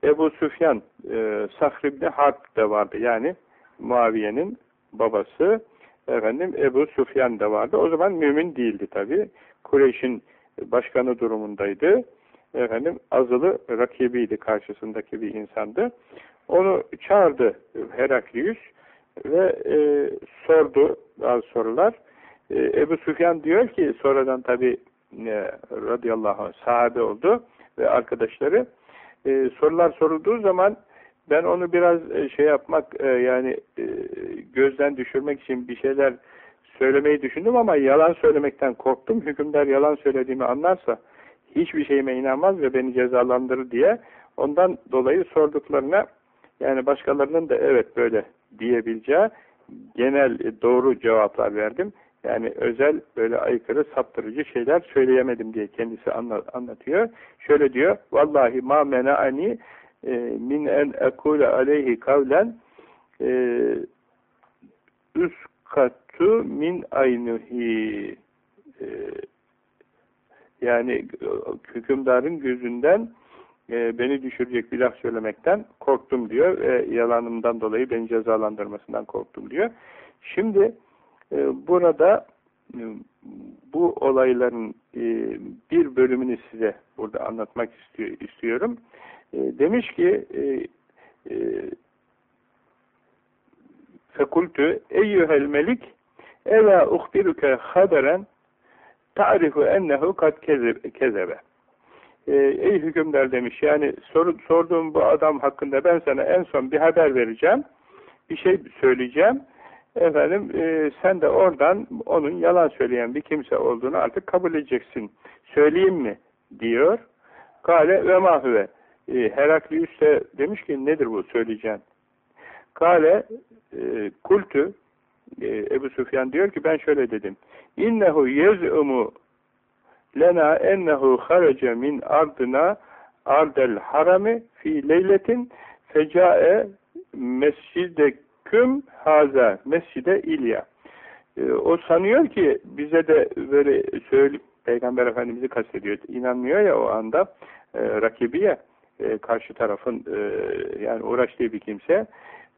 Ebu Süfyan e, Sahr İbni Harp de vardı. Yani Muaviye'nin babası efendim Ebu Süfyan da vardı. O zaman mümin değildi tabi. Kureyş'in başkanı durumundaydı. Efendim azılı rakibiydi karşısındaki bir insandı. Onu çağırdı Heraklius ve e, sordu bazı sorular. E, Ebu Süfyan diyor ki sonradan tabi e, radıyallahu anh sahabe oldu ve arkadaşları e, sorular sorulduğu zaman ben onu biraz e, şey yapmak e, yani e, gözden düşürmek için bir şeyler söylemeyi düşündüm ama yalan söylemekten korktum. Hükümdar yalan söylediğimi anlarsa hiçbir şeyime inanmaz ve beni cezalandırır diye ondan dolayı sorduklarına yani başkalarının da evet böyle diyebileceği genel doğru cevaplar verdim. Yani özel böyle aykırı saptırıcı şeyler söyleyemedim diye kendisi anlatıyor. Şöyle diyor. Vallahi ma mena'ani e, min en ekule aleyhi kavlen e, üskatu min aynuhi e, yani hükümdarın gözünden e, beni düşürecek bir laf söylemekten korktum diyor ve yalanımdan dolayı beni cezalandırmasından korktum diyor. Şimdi e, burada e, bu olayların e, bir bölümünü size burada anlatmak istiyor, istiyorum. E, demiş ki e, e, fekultü eyyühel melik eva uhbiruke haberen ta'rifu ennehu kad kezebe e, ey hükümdar demiş. Yani sor, sorduğum bu adam hakkında ben sana en son bir haber vereceğim. Bir şey söyleyeceğim. Efendim e, sen de oradan onun yalan söyleyen bir kimse olduğunu artık kabul edeceksin. Söyleyeyim mi? diyor. Kale ve mahve. E, Heraklius de demiş ki nedir bu söyleyeceğin? Kale e, kultü e, Ebu Süfyan diyor ki ben şöyle dedim. İnnehu yez'umu lena ennehu harace min ardına ardel harami fi leyletin fecae mescideküm haza mescide İlya e, o sanıyor ki bize de böyle söyle Peygamber Efendimiz'i kastediyor. İnanmıyor ya o anda e, rakibiye e, karşı tarafın e, yani uğraştığı bir kimse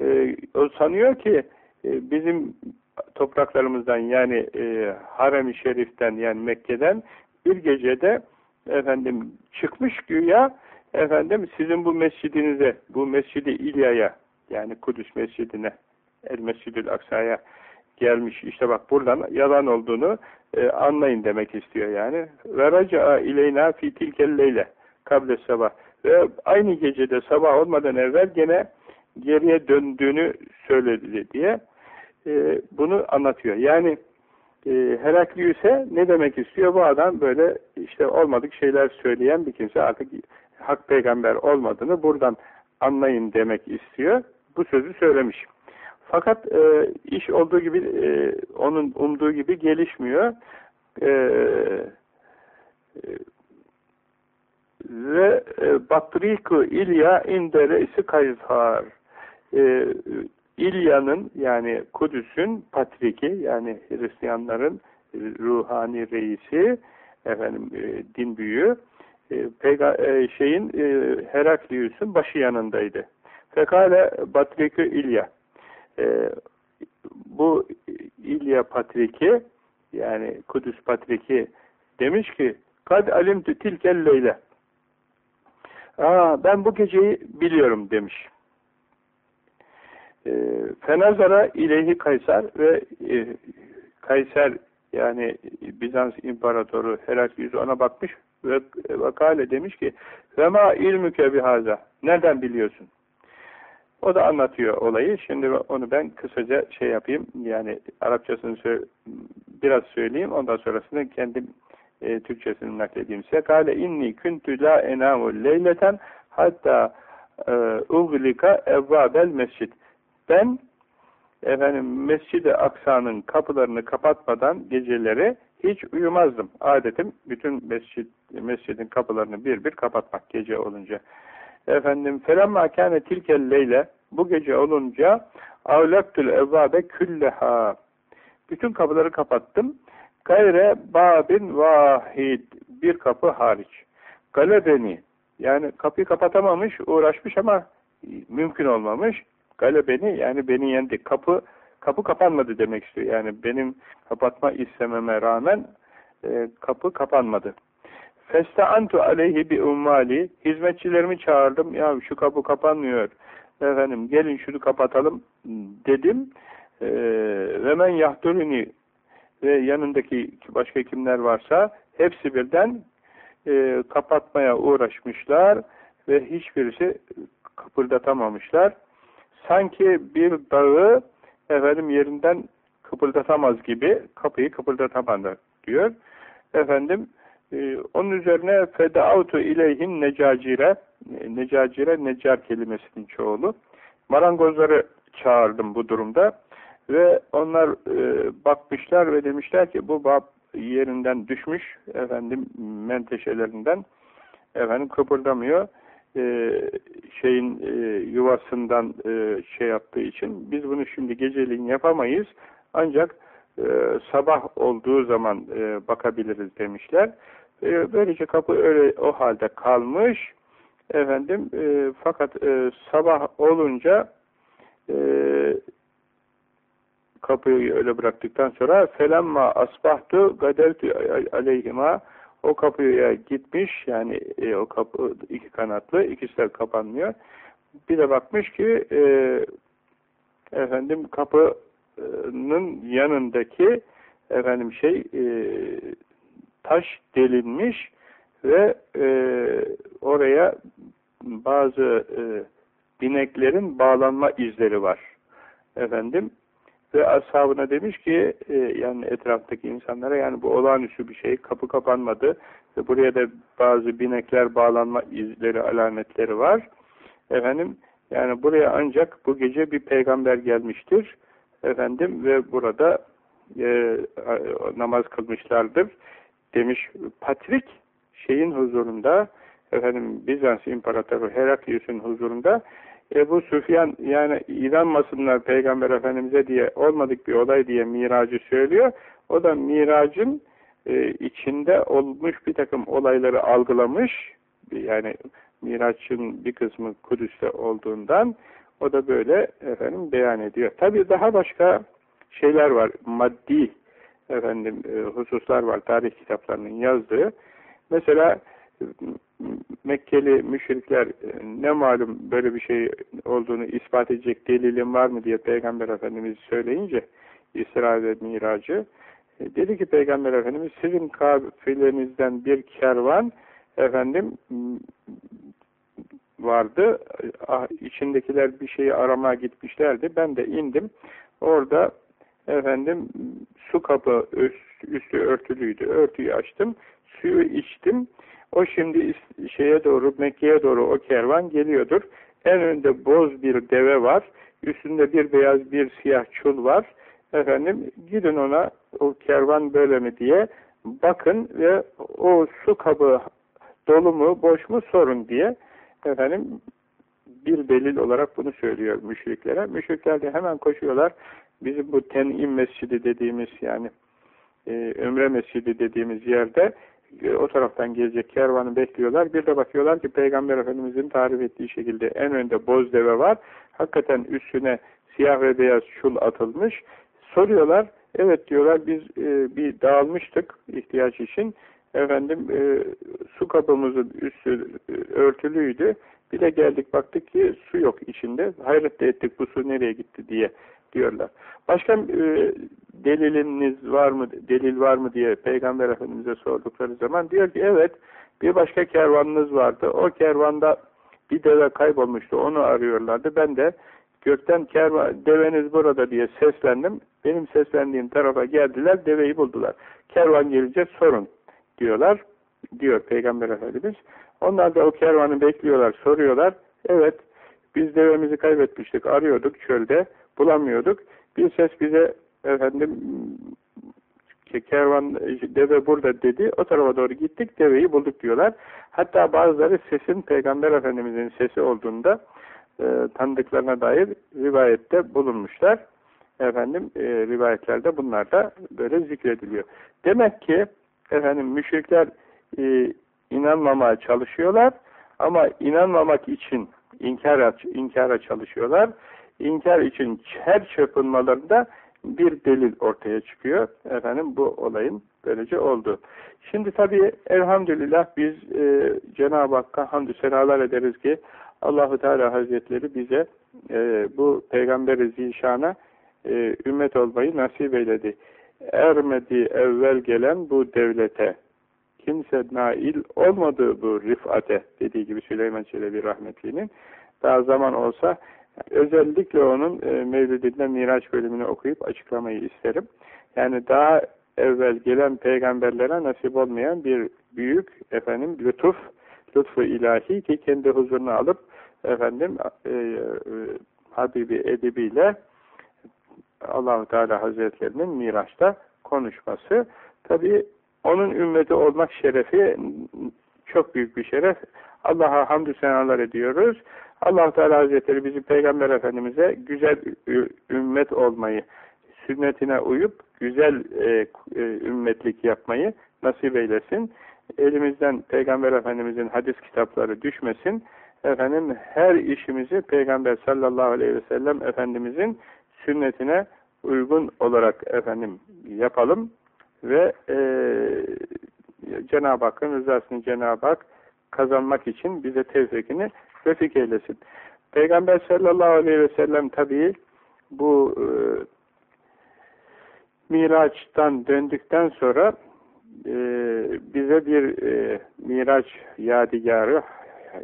e, o sanıyor ki e, bizim topraklarımızdan yani e, Harem-i Şerif'ten yani Mekke'den bir gecede efendim çıkmış güya efendim sizin bu mescidinize, bu mescidi İlya'ya yani Kudüs mescidine, El Mescidül Aksa'ya gelmiş. İşte bak buradan yalan olduğunu e, anlayın demek istiyor yani. Ve raca'a ileyna fi tilkelleyle kable sabah. Ve aynı gecede sabah olmadan evvel gene geriye döndüğünü söyledi diye e, bunu anlatıyor. Yani e, Heraklius'e ne demek istiyor? Bu adam böyle işte olmadık şeyler söyleyen bir kimse artık hak peygamber olmadığını buradan anlayın demek istiyor. Bu sözü söylemiş. Fakat e, iş olduğu gibi e, onun umduğu gibi gelişmiyor. E, e, ve e, Batriku İlya inde reisi. E, İlya'nın yani Kudüs'ün patriki yani Hristiyanların ruhani reisi efendim e, din büyüğü e, peyga e, şeyin e, Heraklius'un başı yanındaydı. Fekale Batrikü İlya e, bu İlya patriki yani Kudüs patriki demiş ki kad alimtü tilkel leyle Aa, ben bu geceyi biliyorum demiş. E, Fenazara ileyhi Kaysar ve e, Kayser yani Bizans İmparatoru Heraklius ona bakmış ve vakale demiş ki Vema ilmüke bihaza nereden biliyorsun? O da anlatıyor olayı. Şimdi onu ben kısaca şey yapayım. Yani Arapçasını sö biraz söyleyeyim. Ondan sonrasını kendim e, Türkçesini nakledeyim size. Kale inni küntü la enamu leyleten hatta e, uglika evvabel mescid. Ben efendim Mescid-i Aksa'nın kapılarını kapatmadan geceleri hiç uyumazdım. Adetim bütün mescid, mescidin kapılarını bir bir kapatmak gece olunca. Efendim felemma kâne tilkel leyle bu gece olunca avlaktül evvabe külleha bütün kapıları kapattım. Gayre babin vahid bir kapı hariç. Galebeni yani kapıyı kapatamamış, uğraşmış ama mümkün olmamış. Galebeni yani beni yendi. Kapı kapı kapanmadı demek istiyor. Yani benim kapatma istememe rağmen e, kapı kapanmadı. Festeantu aleyhi bi ummali hizmetçilerimi çağırdım. Ya şu kapı kapanmıyor. Efendim gelin şunu kapatalım dedim. E, ve men yahduruni ve yanındaki başka kimler varsa hepsi birden e, kapatmaya uğraşmışlar ve hiçbirisi kıpırdatamamışlar sanki bir dağı efendim yerinden kıpırdatamaz gibi kapıyı kıpırdatamadı diyor. Efendim e, onun üzerine fedautu ileyhin necacire necacire necar kelimesinin çoğulu. Marangozları çağırdım bu durumda ve onlar e, bakmışlar ve demişler ki bu bab yerinden düşmüş efendim menteşelerinden efendim kıpırdamıyor e, şeyin e, yuvasından e, şey yaptığı için biz bunu şimdi geceliğin yapamayız ancak e, sabah olduğu zaman e, bakabiliriz demişler. E, böylece kapı öyle o halde kalmış efendim e, fakat e, sabah olunca e, kapıyı öyle bıraktıktan sonra felemma asbahtu gadeltu aleyhima o kapıya gitmiş yani e, o kapı iki kanatlı ikisi de kapanmıyor. Bir de bakmış ki e, efendim kapının yanındaki efendim şey e, taş delinmiş ve e, oraya bazı e, bineklerin bağlanma izleri var. Efendim ve ashabına demiş ki e, yani etraftaki insanlara yani bu olağanüstü bir şey kapı kapanmadı. Ve buraya da bazı binekler bağlanma izleri alametleri var. Efendim yani buraya ancak bu gece bir peygamber gelmiştir. Efendim ve burada e, namaz kılmışlardır demiş. Patrik şeyin huzurunda efendim Bizans İmparatoru Heraklius'un huzurunda Ebu Süfyan yani inanmasınlar Peygamber Efendimiz'e diye olmadık bir olay diye miracı söylüyor. O da miracın e, içinde olmuş bir takım olayları algılamış. Yani miraçın bir kısmı Kudüs'te olduğundan o da böyle efendim beyan ediyor. Tabi daha başka şeyler var. Maddi efendim e, hususlar var tarih kitaplarının yazdığı. Mesela Mekkeli müşrikler e, ne malum böyle bir şey olduğunu ispat edecek delilin var mı diye Peygamber Efendimiz söyleyince İsra ve Miracı e, dedi ki Peygamber Efendimiz sizin kafilenizden bir kervan efendim vardı. Ah, içindekiler bir şeyi aramaya gitmişlerdi. Ben de indim. Orada efendim su kapı üst, üstü örtülüydü. Örtüyü açtım suyu içtim o şimdi şeye doğru, Mekke'ye doğru o kervan geliyordur. En önde boz bir deve var. Üstünde bir beyaz bir siyah çul var. Efendim gidin ona o kervan böyle mi diye bakın ve o su kabı dolu mu boş mu sorun diye efendim bir delil olarak bunu söylüyor müşriklere. Müşrikler de hemen koşuyorlar. Bizim bu Ten'im Mescidi dediğimiz yani e, Ömre Mescidi dediğimiz yerde o taraftan gelecek kervanı bekliyorlar. Bir de bakıyorlar ki Peygamber Efendimizin tarif ettiği şekilde en önde boz deve var. Hakikaten üstüne siyah ve beyaz şul atılmış. Soruyorlar. Evet diyorlar biz e, bir dağılmıştık ihtiyaç için. Efendim e, su kabımızın üstü e, örtülüydü. Bir de geldik baktık ki su yok içinde. Hayret ettik bu su nereye gitti diye diyorlar. Başka e, deliliniz var mı, delil var mı diye Peygamber Efendimiz'e sordukları zaman diyor ki evet bir başka kervanınız vardı. O kervanda bir deve kaybolmuştu. Onu arıyorlardı. Ben de gökten kervan, deveniz burada diye seslendim. Benim seslendiğim tarafa geldiler. Deveyi buldular. Kervan gelince sorun diyorlar. Diyor Peygamber Efendimiz. Onlar da o kervanı bekliyorlar, soruyorlar. Evet, biz devemizi kaybetmiştik, arıyorduk çölde, bulamıyorduk. Bir ses bize efendim kervan deve burada dedi. O tarafa doğru gittik. Deveyi bulduk diyorlar. Hatta bazıları sesin Peygamber Efendimizin sesi olduğunda e, tanıdıklarına dair rivayette bulunmuşlar. Efendim e, rivayetlerde bunlar da böyle zikrediliyor. Demek ki efendim müşrikler e, inanmamaya çalışıyorlar ama inanmamak için inkara, inkara çalışıyorlar. İnkar için her çırpınmalarında bir delil ortaya çıkıyor. Efendim bu olayın böylece oldu. Şimdi tabii elhamdülillah biz e, Cenab-ı Hakk'a hamdü senalar ederiz ki Allahu Teala Hazretleri bize e, bu Peygamber-i Zişan'a e, ümmet olmayı nasip eyledi. Ermedi evvel gelen bu devlete kimse nail olmadığı bu rifate dediği gibi Süleyman Çelebi rahmetliğinin daha zaman olsa Özellikle onun e, Mevlidinde Miraç bölümünü okuyup açıklamayı isterim. Yani daha evvel gelen peygamberlere nasip olmayan bir büyük efendim lütuf, lütfu ilahi ki kendi huzuruna alıp efendim e, e, Habibi edibiyle Allahu Teala Hazretlerinin Miraç'ta konuşması. Tabi onun ümmeti olmak şerefi çok büyük bir şeref. Allah'a hamdü senalar ediyoruz. Allah Teala Hazretleri bizi Peygamber Efendimiz'e güzel ümmet olmayı, sünnetine uyup güzel e, e, ümmetlik yapmayı nasip eylesin. Elimizden Peygamber Efendimiz'in hadis kitapları düşmesin. Efendim her işimizi Peygamber sallallahu aleyhi ve sellem Efendimiz'in sünnetine uygun olarak efendim yapalım ve e, Cenab-ı Hakk'ın rızasını Cenab-ı Hak kazanmak için bize tevfikini refik eylesin. Peygamber sallallahu aleyhi ve sellem tabii bu e, Miraç'tan döndükten sonra e, bize bir e, Miraç yadigarı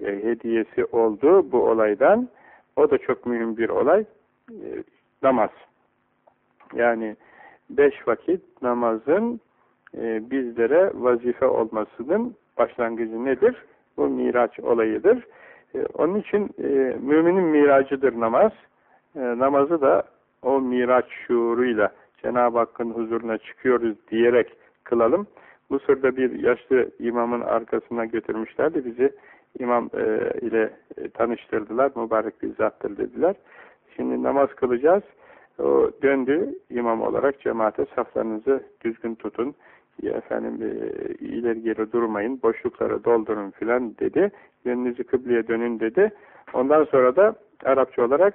e, hediyesi oldu bu olaydan. O da çok mühim bir olay. E, namaz. Yani beş vakit namazın e, bizlere vazife olmasının başlangıcı nedir? Bu miraç olayıdır. E, onun için e, müminin miracıdır namaz. E, namazı da o miraç şuuruyla Cenab-ı Hakk'ın huzuruna çıkıyoruz diyerek kılalım. Bu sırada bir yaşlı imamın arkasına götürmüşlerdi. Bizi imam e, ile e, tanıştırdılar. Mübarek bir zattır dediler. Şimdi namaz kılacağız. O döndü imam olarak cemaate saflarınızı düzgün tutun. Efendim e, ileri geri durmayın. Boşlukları doldurun filan dedi. Yönünüzü kıbleye dönün dedi. Ondan sonra da Arapça olarak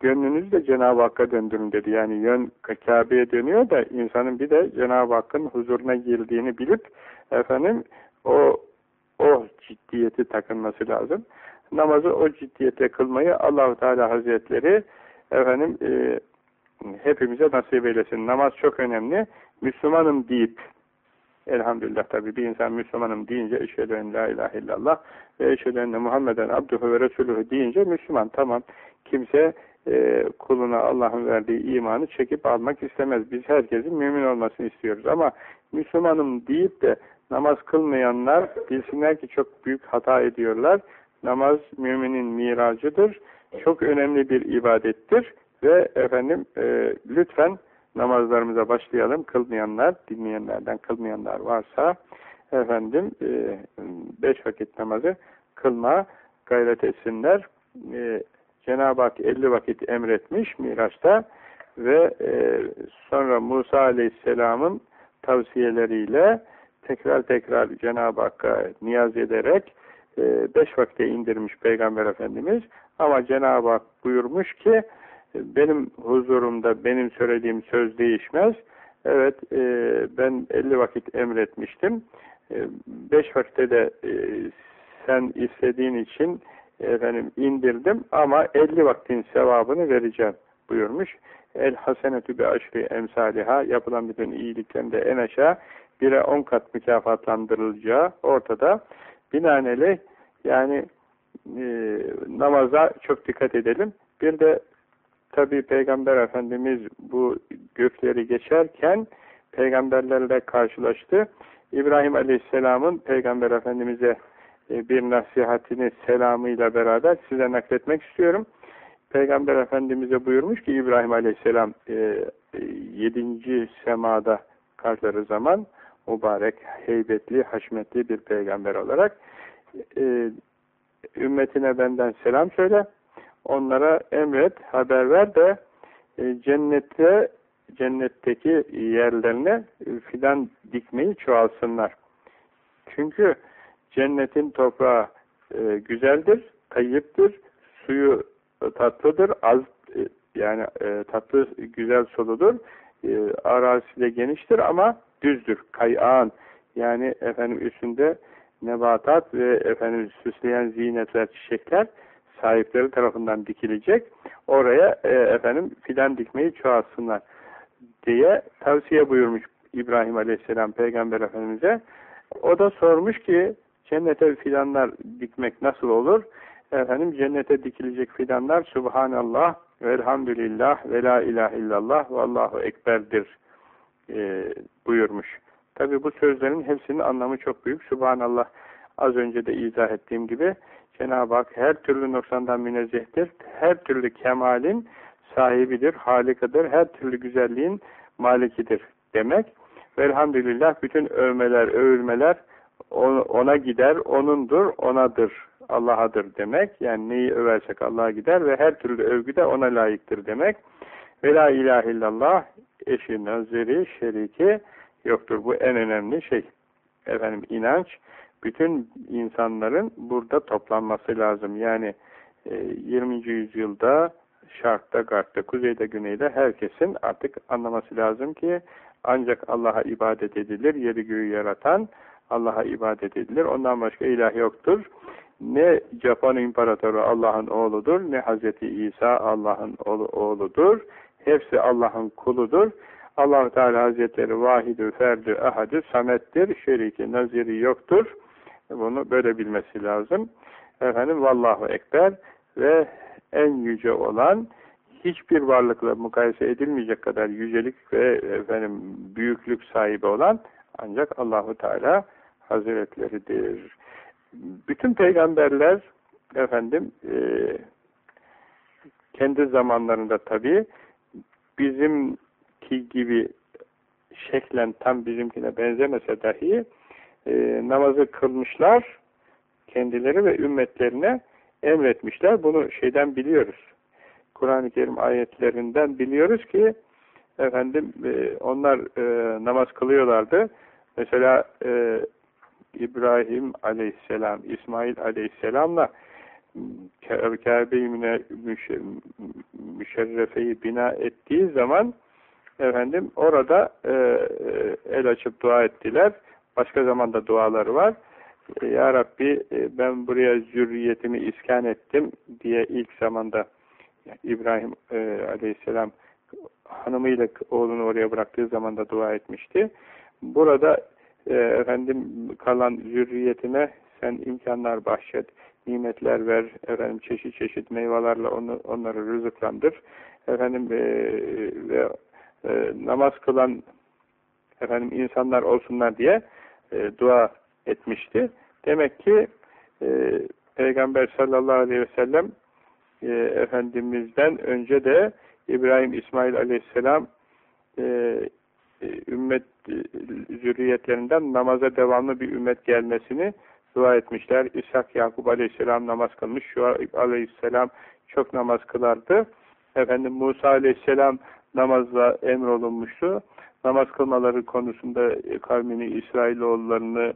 gönlünüzü de Cenab-ı Hakk'a döndürün dedi. Yani yön Kabe'ye dönüyor da insanın bir de Cenab-ı Hakk'ın huzuruna girdiğini bilip efendim o o ciddiyeti takınması lazım. Namazı o ciddiyete kılmayı Allahu Teala Hazretleri efendim e, hepimize nasip eylesin. Namaz çok önemli. Müslümanım deyip elhamdülillah tabi bir insan Müslümanım deyince eşhedü en la ilahe illallah ve eşhedü enne Muhammeden abduhu ve resuluhu deyince Müslüman tamam. Kimse e, kuluna Allah'ın verdiği imanı çekip almak istemez. Biz herkesin mümin olmasını istiyoruz ama Müslümanım deyip de namaz kılmayanlar bilsinler ki çok büyük hata ediyorlar. Namaz müminin miracıdır. Çok önemli bir ibadettir. Ve efendim e, lütfen namazlarımıza başlayalım. Kılmayanlar, dinleyenlerden kılmayanlar varsa efendim e, beş vakit namazı kılma gayret etsinler. E, Cenab-ı Hak 50 vakit emretmiş Miraç'ta ve e, sonra Musa Aleyhisselam'ın tavsiyeleriyle tekrar tekrar Cenab-ı Hakk'a niyaz ederek e, beş vakte indirmiş Peygamber Efendimiz ama Cenab-ı Hak buyurmuş ki benim huzurumda benim söylediğim söz değişmez. Evet e, ben 50 vakit emretmiştim. 5 e, vakitte de e, sen istediğin için efendim indirdim ama 50 vaktin sevabını vereceğim buyurmuş. El hasenetü be aşri emsaliha yapılan bütün iyiliklerin de en aşağı bire 10 kat mükafatlandırılacağı ortada. Binaenaleyh yani e, namaza çok dikkat edelim. Bir de Tabi Peygamber Efendimiz bu gökleri geçerken peygamberlerle karşılaştı. İbrahim Aleyhisselam'ın Peygamber Efendimiz'e e, bir nasihatini selamıyla beraber size nakletmek istiyorum. Peygamber Efendimiz'e buyurmuş ki İbrahim Aleyhisselam e, e, yedinci semada kalkları zaman mübarek, heybetli, haşmetli bir peygamber olarak ümmetine benden selam söyle onlara emret, haber ver de e, cennette cennetteki yerlerine fidan dikmeyi çoğalsınlar. Çünkü cennetin toprağı e, güzeldir, tayyiptir, suyu tatlıdır, az e, yani e, tatlı güzel soludur, e, arazisi de geniştir ama düzdür, kayağın. Yani efendim üstünde nebatat ve efendim süsleyen zinetler, çiçekler sahipleri tarafından dikilecek. Oraya e, efendim fidan dikmeyi çoğalsınlar diye tavsiye buyurmuş İbrahim Aleyhisselam Peygamber Efendimiz'e. O da sormuş ki cennete fidanlar dikmek nasıl olur? efendim cennete dikilecek fidanlar Subhanallah velhamdülillah ve la ilahe illallah ve Allahu ekberdir e, buyurmuş. Tabi bu sözlerin hepsinin anlamı çok büyük. Subhanallah az önce de izah ettiğim gibi Cenab-ı Hak her türlü noksandan münezzehtir. Her türlü kemalin sahibidir, halikadır. Her türlü güzelliğin malikidir demek. Velhamdülillah bütün övmeler, övülmeler ona gider, onundur, onadır, Allah'adır demek. Yani neyi översek Allah'a gider ve her türlü övgü de ona layıktır demek. Ve la ilahe illallah eşi, naziri, şeriki yoktur. Bu en önemli şey. Efendim inanç, bütün insanların burada toplanması lazım. Yani 20. E, yüzyılda Şark'ta, Garp'ta, Kuzey'de, Güney'de herkesin artık anlaması lazım ki ancak Allah'a ibadet edilir. Yeri göğü yaratan Allah'a ibadet edilir. Ondan başka ilah yoktur. Ne Japon İmparatoru Allah'ın oğludur, ne Hazreti İsa Allah'ın oğludur. Hepsi Allah'ın kuludur. allah Teala Hazretleri vahidü, ferdü, ahadü, samettir. Şeriki, naziri yoktur. Bunu böyle bilmesi lazım. Efendim, Vallahu Ekber ve en yüce olan hiçbir varlıkla mukayese edilmeyecek kadar yücelik ve efendim büyüklük sahibi olan ancak Allahu Teala Hazretleridir. Bütün peygamberler efendim e, kendi zamanlarında tabi bizimki gibi şeklen tam bizimkine benzemese dahi e, namazı kılmışlar kendileri ve ümmetlerine emretmişler. Bunu şeyden biliyoruz. Kur'an-ı Kerim ayetlerinden biliyoruz ki efendim e, onlar e, namaz kılıyorlardı. Mesela e, İbrahim aleyhisselam, İsmail aleyhisselamla Kabe-i Müşerrefe'yi bina ettiği zaman efendim orada e, e, el açıp dua ettiler. Başka zamanda duaları var. E, ya Rabbi e, ben buraya zürriyetimi iskan ettim diye ilk zamanda İbrahim e, aleyhisselam hanımıyla oğlunu oraya bıraktığı zaman da dua etmişti. Burada efendim kalan zürriyetine sen imkanlar bahşet, nimetler ver, efendim çeşit çeşit meyvelerle onu, onları rızıklandır. Efendim e, ve e, namaz kılan efendim insanlar olsunlar diye e, dua etmişti. Demek ki e, Peygamber sallallahu aleyhi ve sellem e, Efendimiz'den önce de İbrahim İsmail aleyhisselam e, e, ümmet e, zürriyetlerinden namaza devamlı bir ümmet gelmesini dua etmişler. İshak Yakup aleyhisselam namaz kılmış. Şuayb aleyhisselam çok namaz kılardı. Efendim Musa aleyhisselam namazla emrolunmuştu. Namaz kılmaları konusunda e, kavmini, İsrailoğullarını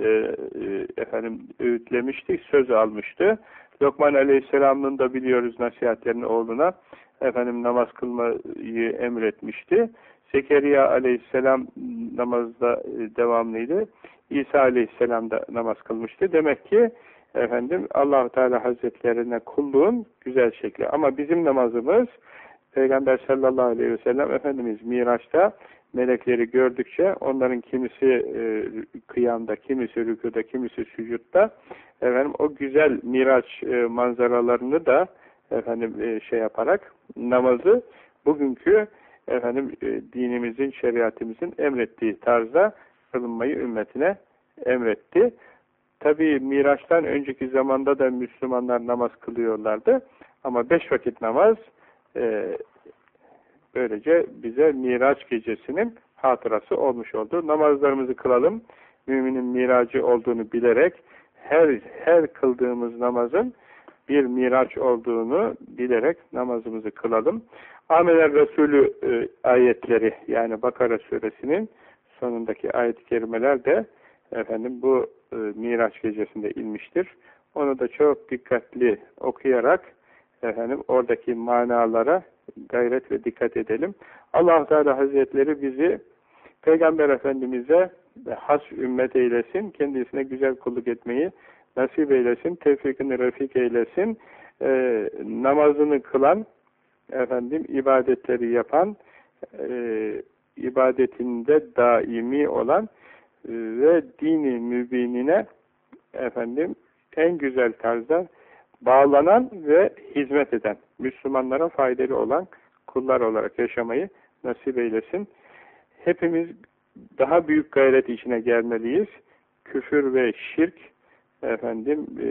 e, e, efendim öğütlemişti, söz almıştı. Lokman Aleyhisselam'ın da biliyoruz nasihatlerini oğluna efendim namaz kılmayı emretmişti. Zekeriya aleyhisselam namazda e, devamlıydı. İsa aleyhisselam da namaz kılmıştı. Demek ki efendim allah Teala Hazretlerine kulluğun güzel şekli. Ama bizim namazımız Peygamber sallallahu aleyhi ve sellem Efendimiz Miraç'ta melekleri gördükçe onların kimisi e, kıyamda, kimisi rükuda, kimisi sücutta efendim o güzel Miraç e, manzaralarını da efendim e, şey yaparak namazı bugünkü efendim e, dinimizin, şeriatimizin emrettiği tarzda kılınmayı ümmetine emretti. Tabi Miraç'tan önceki zamanda da Müslümanlar namaz kılıyorlardı. Ama beş vakit namaz e, böylece bize Miraç gecesinin hatırası olmuş oldu. Namazlarımızı kılalım. Müminin miracı olduğunu bilerek her her kıldığımız namazın bir miraç olduğunu bilerek namazımızı kılalım. Ameler Resulü e, ayetleri yani Bakara suresinin sonundaki ayet-i kerimeler de efendim bu e, Miraç gecesinde inmiştir. Onu da çok dikkatli okuyarak efendim oradaki manalara gayret ve dikkat edelim. Allah Teala Hazretleri bizi Peygamber Efendimiz'e has ümmet eylesin. Kendisine güzel kulluk etmeyi nasip eylesin. Tevfikini refik eylesin. E, namazını kılan efendim ibadetleri yapan e, ibadetinde daimi olan e, ve dini mübinine efendim en güzel tarzda bağlanan ve hizmet eden, Müslümanlara faydalı olan kullar olarak yaşamayı nasip eylesin. Hepimiz daha büyük gayret içine gelmeliyiz. Küfür ve şirk, efendim e,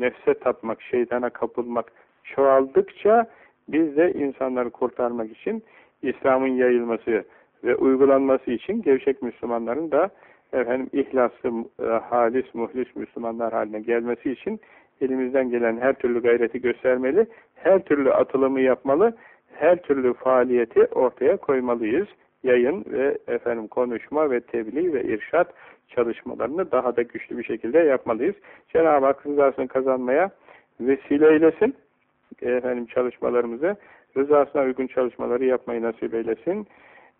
nefse tapmak, şeytana kapılmak çoğaldıkça biz de insanları kurtarmak için İslam'ın yayılması ve uygulanması için gevşek Müslümanların da efendim ihlaslı, e, halis, muhlis Müslümanlar haline gelmesi için elimizden gelen her türlü gayreti göstermeli, her türlü atılımı yapmalı, her türlü faaliyeti ortaya koymalıyız. Yayın ve efendim konuşma ve tebliğ ve irşat çalışmalarını daha da güçlü bir şekilde yapmalıyız. Cenab-ı Hak rızasını kazanmaya vesile eylesin. Efendim çalışmalarımızı rızasına uygun çalışmaları yapmayı nasip eylesin.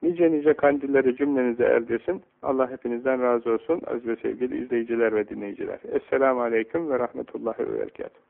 Nice nice kandilleri cümlenize erdirsin. Allah hepinizden razı olsun. Aziz ve sevgili izleyiciler ve dinleyiciler. Esselamu Aleyküm ve Rahmetullahi ve Berekatuhu.